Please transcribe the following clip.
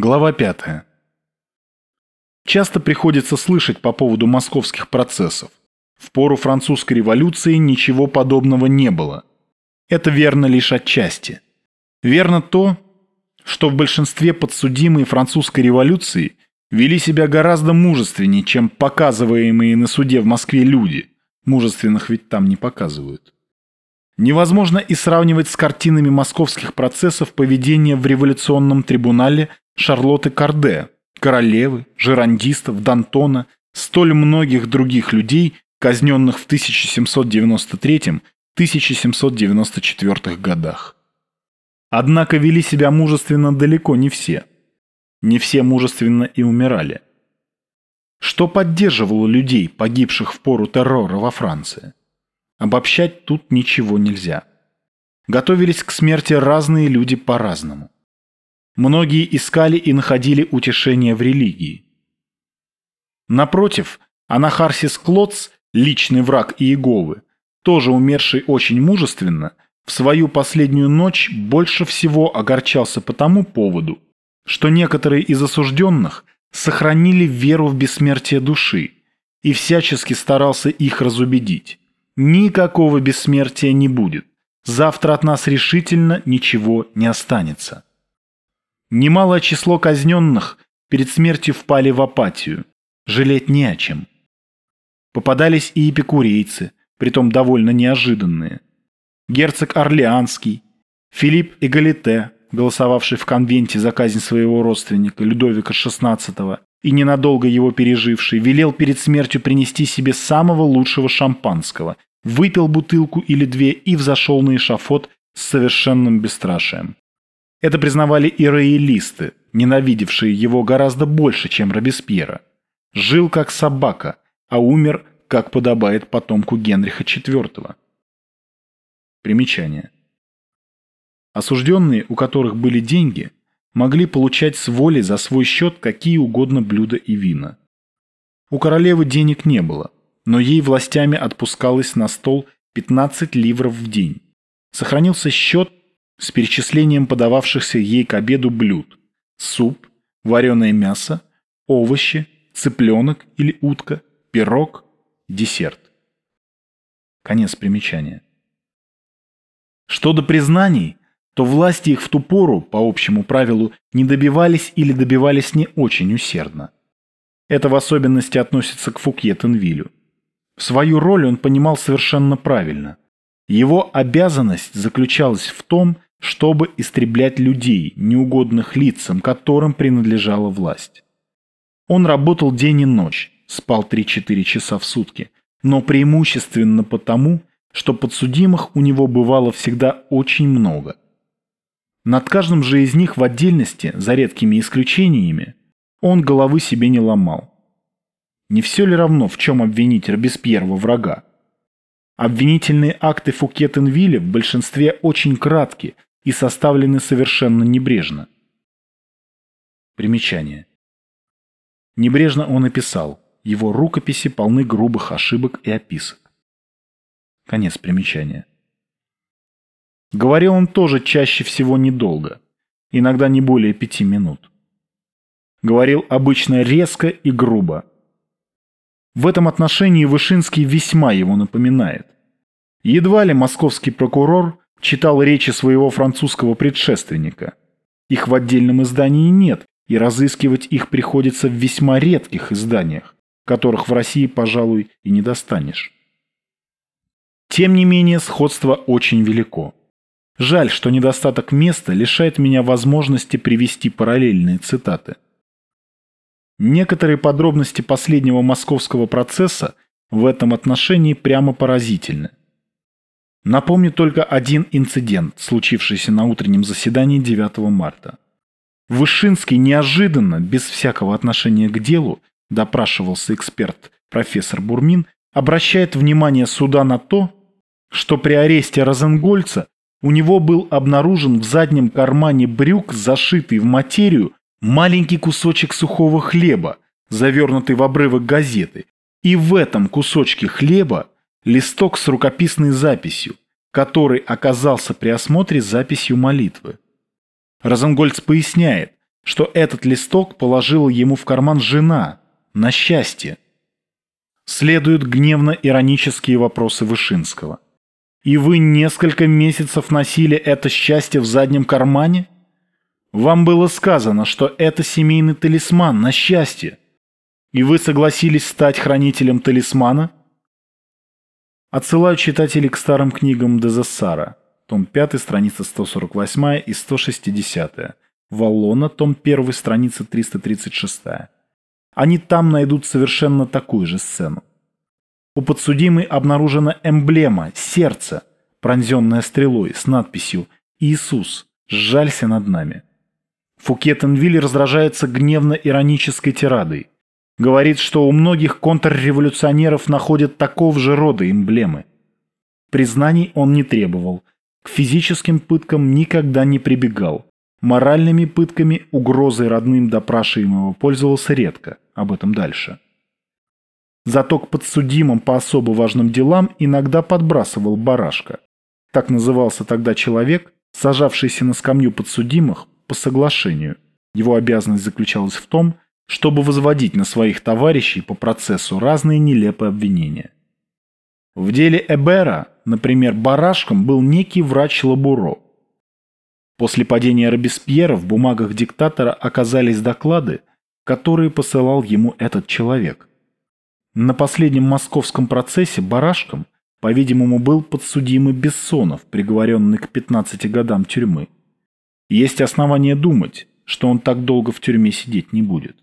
Глава 5. Часто приходится слышать по поводу московских процессов. В пору французской революции ничего подобного не было. Это верно лишь отчасти. Верно то, что в большинстве подсудимые французской революции вели себя гораздо мужественнее, чем показываемые на суде в Москве люди. Мужественных ведь там не показывают. Невозможно и сравнивать с картинами московских процессов поведение в революционном трибунале Шарлотты Карде, королевы, жерандистов, Д'Антона, столь многих других людей, казненных в 1793-1794 годах. Однако вели себя мужественно далеко не все. Не все мужественно и умирали. Что поддерживало людей, погибших в пору террора во Франции? Обобщать тут ничего нельзя. Готовились к смерти разные люди по-разному. Многие искали и находили утешение в религии. Напротив, Анахарсис Клоц, личный враг Иеговы, тоже умерший очень мужественно, в свою последнюю ночь больше всего огорчался по тому поводу, что некоторые из осужденных сохранили веру в бессмертие души и всячески старался их разубедить. Никакого бессмертия не будет. Завтра от нас решительно ничего не останется. Немалое число казненных перед смертью впали в апатию. Жалеть не о чем. Попадались и эпикурейцы, притом довольно неожиданные. Герцог Орлеанский, Филипп Эгалите, голосовавший в конвенте за казнь своего родственника Людовика XVI и ненадолго его переживший, велел перед смертью принести себе самого лучшего шампанского, выпил бутылку или две и взошел на эшафот с совершенным бесстрашием. Это признавали и роялисты, ненавидевшие его гораздо больше, чем Робеспьера. Жил как собака, а умер, как подобает потомку Генриха IV. Примечание. Осужденные, у которых были деньги, могли получать с воли за свой счет какие угодно блюда и вина. У королевы денег не было, но ей властями отпускалось на стол 15 ливров в день. Сохранился счет с перечислением подававшихся ей к обеду блюд. Суп, вареное мясо, овощи, цыпленок или утка, пирог, десерт. Конец примечания. Что до признаний, то власти их в ту пору, по общему правилу, не добивались или добивались не очень усердно. Это в особенности относится к Фукье Тенвилю. Свою роль он понимал совершенно правильно. Его обязанность заключалась в том, чтобы истреблять людей, неугодных лицам, которым принадлежала власть. Он работал день и ночь, спал 3-4 часа в сутки, но преимущественно потому, что подсудимых у него бывало всегда очень много. Над каждым же из них в отдельности, за редкими исключениями, он головы себе не ломал. Не все ли равно, в чем обвинить Робеспьерова врага? Обвинительные акты Фукетенвилля в большинстве очень краткие и составлены совершенно небрежно. Примечание. Небрежно он и писал. Его рукописи полны грубых ошибок и описок. Конец примечания. Говорил он тоже чаще всего недолго, иногда не более пяти минут. Говорил обычно резко и грубо. В этом отношении Вышинский весьма его напоминает. Едва ли московский прокурор читал речи своего французского предшественника. Их в отдельном издании нет, и разыскивать их приходится в весьма редких изданиях, которых в России, пожалуй, и не достанешь. Тем не менее, сходство очень велико. Жаль, что недостаток места лишает меня возможности привести параллельные цитаты. Некоторые подробности последнего московского процесса в этом отношении прямо поразительны. Напомню только один инцидент, случившийся на утреннем заседании 9 марта. Вышинский неожиданно, без всякого отношения к делу, допрашивался эксперт профессор Бурмин, обращает внимание суда на то, что при аресте Розенгольца у него был обнаружен в заднем кармане брюк, зашитый в материю, маленький кусочек сухого хлеба, завернутый в обрывок газеты. И в этом кусочке хлеба листок с рукописной записью, который оказался при осмотре записью молитвы. Розенгольц поясняет, что этот листок положила ему в карман жена на счастье. Следуют гневно-иронические вопросы Вышинского. «И вы несколько месяцев носили это счастье в заднем кармане? Вам было сказано, что это семейный талисман на счастье. И вы согласились стать хранителем талисмана?» Отсылаю читателей к старым книгам Дезессара, том 5, страница 148 и 160, Валлона, том 1, страница 336. Они там найдут совершенно такую же сцену. У подсудимой обнаружена эмблема – сердце, пронзенное стрелой с надписью «Иисус, сжалься над нами». Фукетенвиль раздражается гневно-иронической тирадой. Говорит, что у многих контрреволюционеров находят такого же рода эмблемы. Признаний он не требовал, к физическим пыткам никогда не прибегал. Моральными пытками, угрозой родным допрашиваемого пользовался редко. Об этом дальше. Зато к подсудимым по особо важным делам иногда подбрасывал барашка. Так назывался тогда человек, сажавшийся на скамью подсудимых по соглашению. Его обязанность заключалась в том, чтобы возводить на своих товарищей по процессу разные нелепые обвинения. В деле Эбера, например, барашком был некий врач Лабуро. После падения Робеспьера в бумагах диктатора оказались доклады, которые посылал ему этот человек. На последнем московском процессе барашком, по-видимому, был подсудимый Бессонов, приговоренный к 15 годам тюрьмы. Есть основания думать, что он так долго в тюрьме сидеть не будет.